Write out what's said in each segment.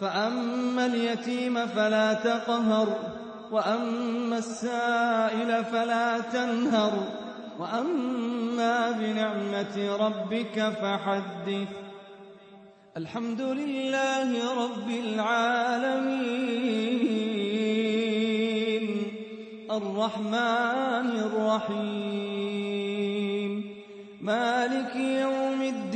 فأما اليتيم فلا تقهر وأما السائل فلا تنهر وأما بنعمة ربك فحدث. الحمد لله رب العالمين. الرحمن الرحيم. مالك يوم الدين.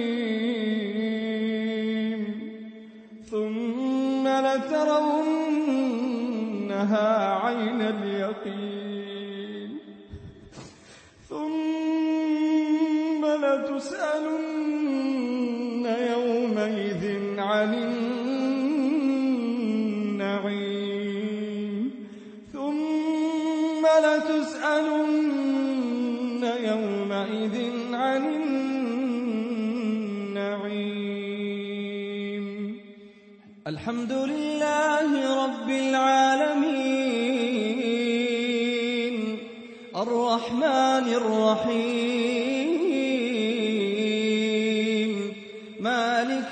ثم لترونها عين اليقين. ثم لتسألن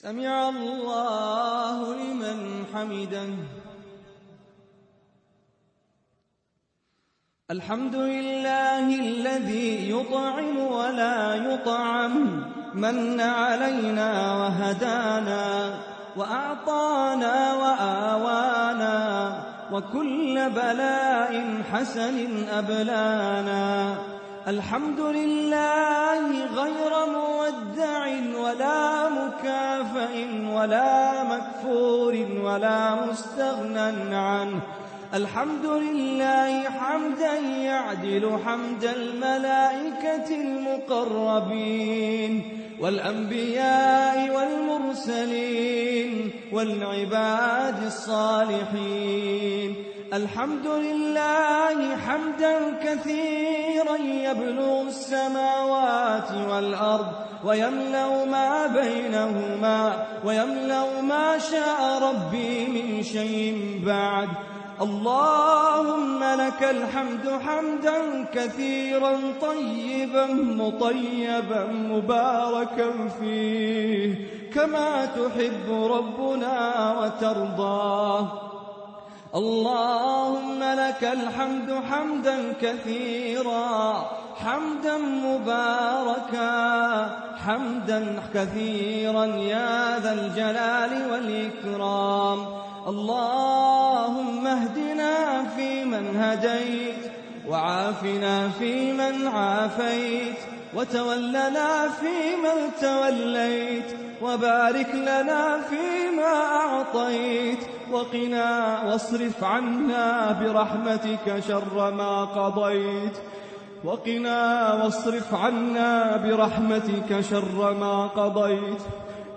سمع الله لمن حمده. الحمد لله الذي يطعم ولا يطعم من علينا وهدانا وأعطانا وآوانا وكل بلاء حسن أبلانا. الحمد لله غير مودع ولا مكافئ ولا مكفور ولا مستغنى عنه. الحمد لله حمدا يعدل حمد الملائكة المقربين والأنبياء والمرسلين والعباد الصالحين. الحمد لله حمدا كثيرا يبلغ السماوات والأرض ويملأ ما بينهما ويملأ ما شاء ربي من شيء بعد. اللهم لك الحمد حمدا كثيرا طيبا مطيبا مباركا فيه. كما تحب ربنا وترضاه. اللهم لك الحمد حمدا كثيرا حمدا مباركا حمدا كثيرا يا ذا الجلال والإكرام. اللهم اهدنا فيمن هديت وعافنا فيمن عافيت وتولنا فيمن توليت وبارك لنا فيما أعطيت. وقنا واصرف عنا برحمتك شر ما قضيت. وقنا واصرف عنا برحمتك شر ما قضيت.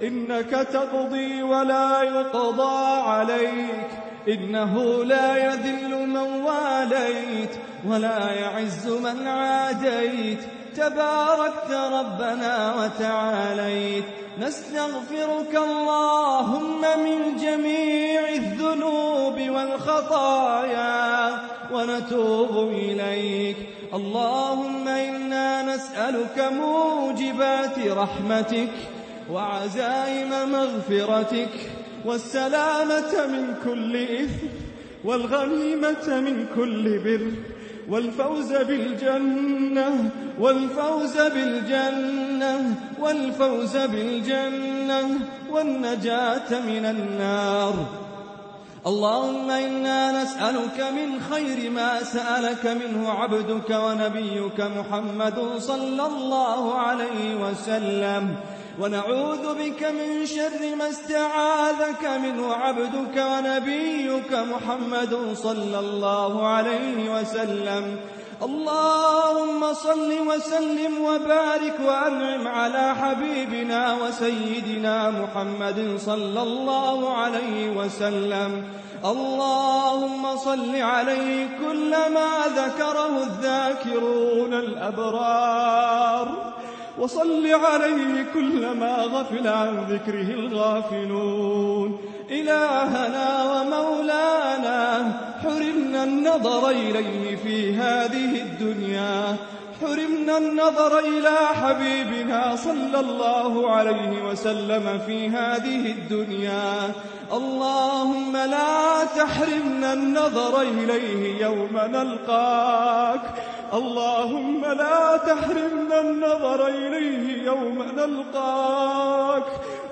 إنك تقضي ولا يقضى عليك. إنه لا يذل من واليت ولا يعز من عاديت. تباركت ربنا وتعاليت. نستغفرك اللهم من جميع الذنوب والخطايا ونتوب إليك. اللهم إنا نسألك موجبات رحمتك وعزائم مغفرتك والسلامة من كل إثم والغنيمة من كل بر. والفوز بالجنة والفوز بالجنة والفوز بالجنة والنجاة من النار. اللهم إنا نسألك من خير ما سألك منه عبدك ونبيك محمد صلى الله عليه وسلم. ونعوذ بك من شر ما استعاذك منه عبدك ونبيك محمد صلى الله عليه وسلم. اللهم صل وسلم وبارك وأنعم على حبيبنا وسيدنا محمد صلى الله عليه وسلم. اللهم صل عليه كلما ذكره الذاكرون الأبرار. وصل عليه كلما غفل عن ذكره الغافلون. إلهنا ومولانا حرمنا النظر إليه في هذه الدنيا. حرمنا النظر إلى حبيبنا صلى الله عليه وسلم في هذه الدنيا. اللهم لا تحرمنا النظر إليه يوم نلقاك. اللهم لا تحرمنا النظر إليه يوم نلقاك.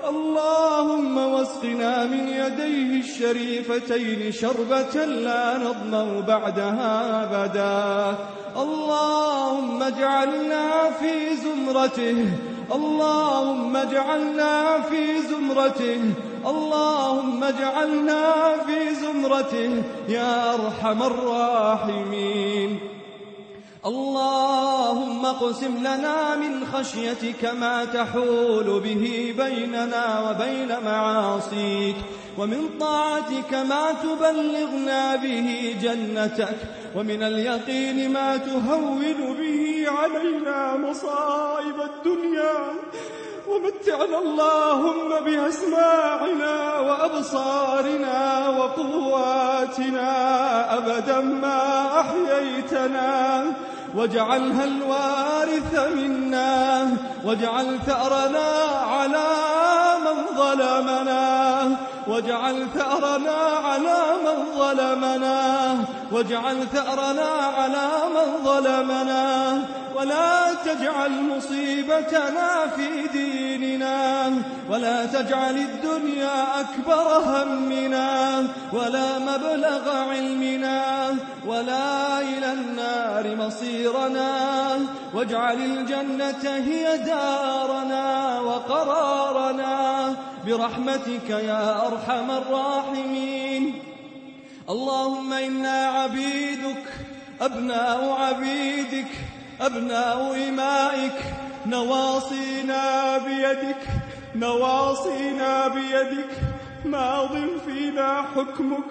اللهم واسقنا من يديه الشريفتين شربة لا نظمأ بعدها أبدا. اللهم اجعلنا في زمرته. اللهم اجعلنا في زمرته. اللهم اجعلنا في زمرته. يا أرحم الراحمين. اللهم اقسم لنا من خشيتك ما تحول به بيننا وبين معاصيك ومن طاعتك ما تبلغنا به جنتك ومن اليقين ما تهون به علينا مصائب الدنيا. ومتعنا اللهم بأسماعنا وأبصارنا وقواتنا أبدا ما أحييتنا. واجعلها الوارث منا واجعل ثأرنا على من ظلمنا واجعل ثأرنا على من ظلمنا واجعل ثأرنا على من ظلمنا. ولا تجعل مصيبتنا في ديننا ولا تجعل الدنيا أكبر همنا ولا مبلغ علمنا ولا النار مصيرنا واجعل الجنة هي دارنا وقرارنا. برحمتك يا أرحم الراحمين. اللهم إنا عبيدك أبناء عبيدك أبناء إمائك. نواصينا بيدك نواصينا بيدك. ماض فينا حكمك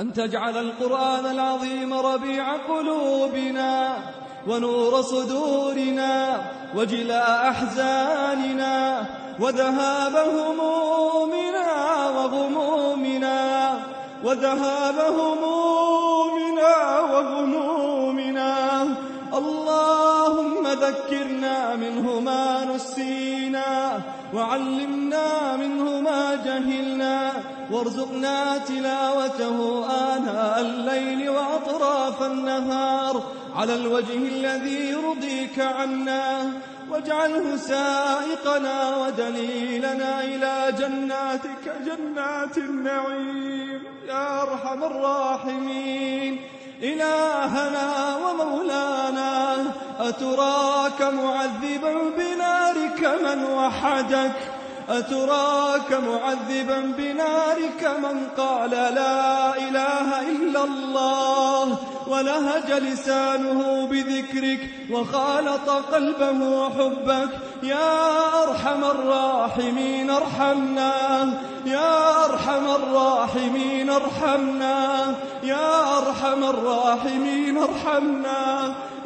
أن تجعل القرآن العظيم ربيع قلوبنا ونور صدورنا وجلاء أحزاننا وذهاب همومنا وغمومنا وذهاب همومنا وغمومنا. اللهم ذكرنا منه ما نسينا وعلمنا منه ما جهلنا وارزقنا تلاوته آناء الليل وأطراف النهار على الوجه الذي يرضيك عنا. واجعله سائقنا ودليلنا إلى جناتك جنات النعيم. يا أرحم الراحمين. إلهنا ومولانا أتراك معذبا بنارك من وحدك؟ أتراك معذبا بنارك من قال لا إله إلا الله ولهج لسانه بذكرك وخالط قلبه حبك يا أرحم الراحمين ارحمنا يا أرحم الراحمين ارحمنا يا أرحم الراحمين ارحمنا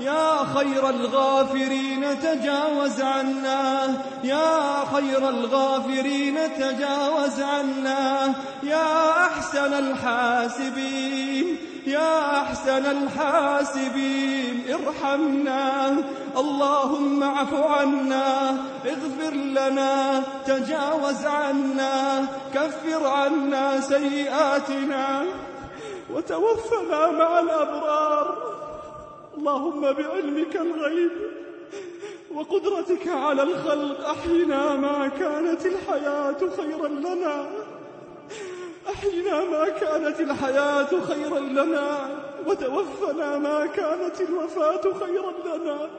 يا خير الغافرين تجاوز عنا. يا خير الغافرين تجاوز عنا. يا أحسن الحاسبين يا أحسن الحاسبين ارحمنا. اللهم اعف عنا اغفر لنا تجاوز عنا كفر عنا سيئاتنا وتوفنا مع الأبرار. اللهم بعلمك الغيب وقدرتك على الخلق أحينا ما كانت الحياة خيرا لنا. أحينا ما كانت الحياة خيرا لنا. وتوفنا ما كانت الوفاة خيرا لنا.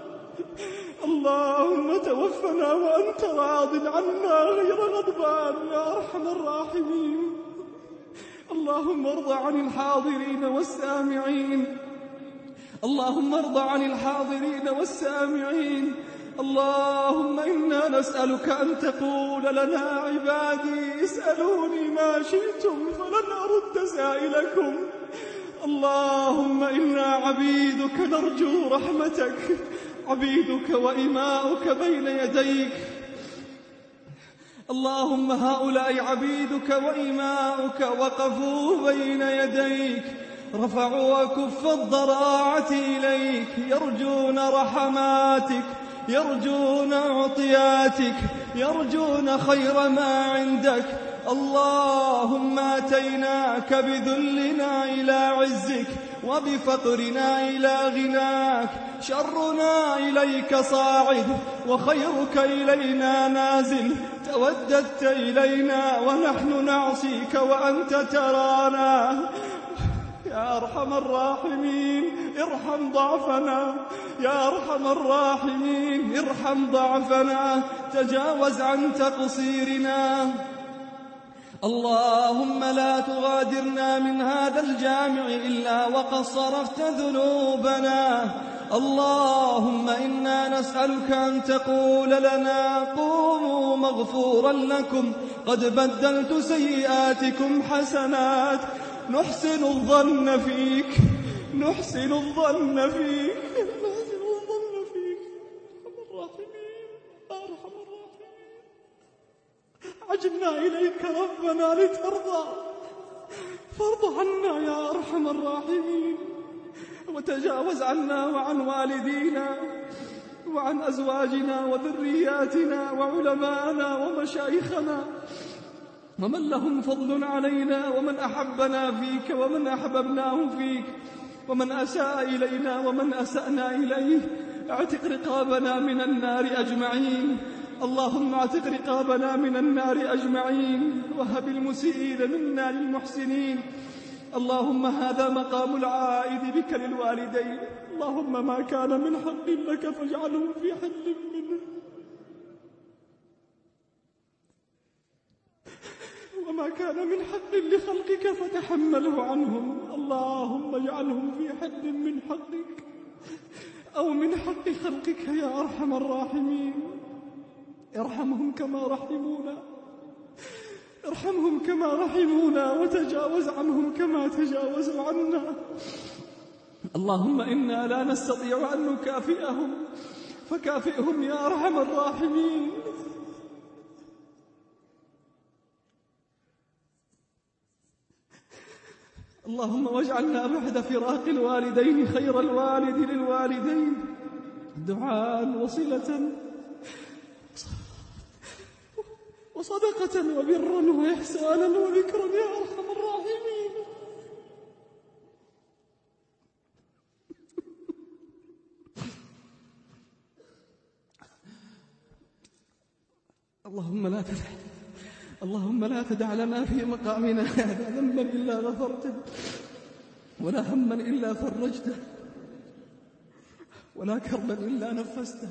اللهم توفنا وأنت راض عنا غير غضبان يا أرحم الراحمين. اللهم ارضى عن الحاضرين والسامعين. اللهم ارض عن الحاضرين والسامعين. اللهم إنا نسألك أن تقول لنا عبادي اسألوني ما شئتم فلن أرد سائلكم. اللهم إنا عبيدك نرجو رحمتك. عبيدك وإماؤك بين يديك. اللهم هؤلاء عبيدك وإماؤك وقفوا بين يديك. رفعوا كف الضراعة إليك يرجون رحماتك يرجون عطياتك يرجون خير ما عندك. اللهم آتيناك بذلنا إلى عزك وبفقرنا إلى غناك. شرنا إليك صاعد وخيرك إلينا نازل. توددت إلينا ونحن نعصيك وأنت ترانا. يا أرحم الراحمين ارحم ضعفنا. يا أرحم الراحمين ارحم ضعفنا. تجاوز عن تقصيرنا. اللهم لا تغادرنا من هذا الجامع إلا وقد صرفت ذنوبنا. اللهم إنا نسألك أن تقول لنا قوموا مغفورا لكم. قد بدلت سيئاتكم حسنات. نحسن الظن فيك نحسن الظن فيك نحسن الظن فيك. أرحم الراحمين أرحم الراحمين. عجبنا إليك ربنا لترضى. فارض عنا يا أرحم الراحمين. وتجاوز عنا وعن والدينا وعن أزواجنا وذرياتنا وعلماءنا ومشايخنا. ومن لهم فضل علينا ومن أحبنا فيك ومن أحببناه فيك ومن أساء إلينا ومن أسأنا إليه أعتق رقابنا من النار أجمعين اللهم أعتق رقابنا من النار أجمعين وهب المسيئين منا للمحسنين اللهم هذا مقام العائد بك للوالدين اللهم ما كان من حق لك فاجعله في حل منه وما كان من حق لخلقك فتحمله عنهم. اللهم اجعلهم في حد من حقك أو من حق خلقك يا أرحم الراحمين. ارحمهم كما رحمونا. ارحمهم كما رحمونا وتجاوز عنهم كما تجاوزوا عنا. اللهم إنا لا نستطيع أن نكافئهم. فكافئهم يا أرحم الراحمين. اللهم واجعلنا بعد فراق الوالدين خير الوالد للوالدين. دعاء وصلة. وصدقة وبرا وإحسانا وذكرا يا أرحم الراحمين. اللهم لا تدع اللهم لا تدع لنا في مقامنا هذا ذنبا إلا غفرته ولا هما إلا فرجته ولا كربا إلا نفسته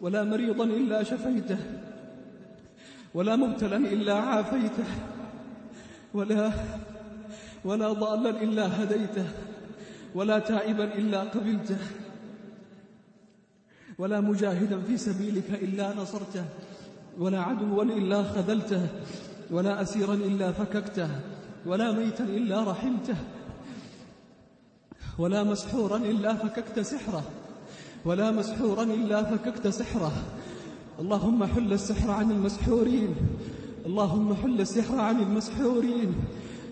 ولا مريضا إلا شفيته ولا مبتلا إلا عافيته ولا ولا ضالا إلا هديته ولا تائبا إلا قبلته ولا مجاهدا في سبيلك إلا نصرته. ولا عدوا إلا خذلته ولا أسيرا إلا فككته ولا ميتا إلا رحمته ولا مسحورا إلا فككت سحره ولا مسحورا إلا فككت سحره. اللهم حل السحر عن المسحورين اللهم حل السحر عن المسحورين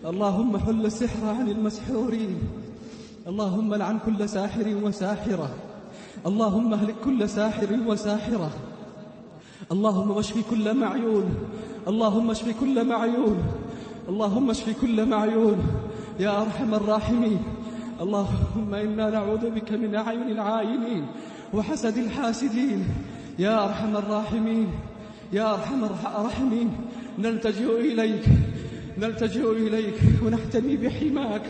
اللهم حل السحر عن المسحورين. اللهم لعن كل ساحر وساحرة اللهم اهلك كل ساحر وساحرة. اللهم اشف كل معيون. اللهم اشف كل معيون. اللهم اشف كل معيون. يا أرحم الراحمين. اللهم إنا نعوذ بك من أعين العائنين وحسد الحاسدين. يا أرحم الراحمين. يا أرحم الراحمين. نلتجئ إليك. نلتجئ إليك ونحتمي بحماك.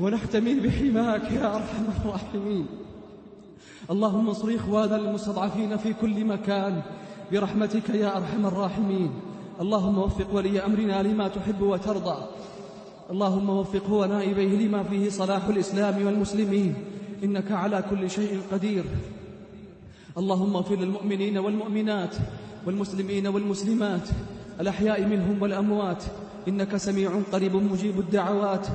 ونحتمي بحماك يا أرحم الراحمين. اللهم انصر إخوانا المستضعفين في كل مكان. برحمتك يا أرحم الراحمين. اللهم وفق ولي أمرنا لما تحب وترضى. اللهم وفقه ونائبيه لما فيه صلاح الإسلام والمسلمين. إنك على كل شيء قدير. اللهم اغفر للمؤمنين والمؤمنات والمسلمين والمسلمات الأحياء منهم والأموات. إنك سميع قريب مجيب الدعوات.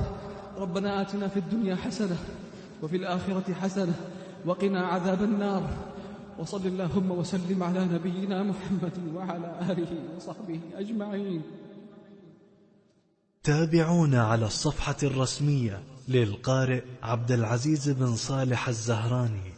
ربنا آتنا في الدنيا حسنة وفي الآخرة حسنة وقنا عذاب النار. وصل اللهم وسلم على نبينا محمد وعلى آله وصحبه أجمعين. تابعونا على الصفحة الرسمية للقارئ عبد العزيز بن صالح الزهراني.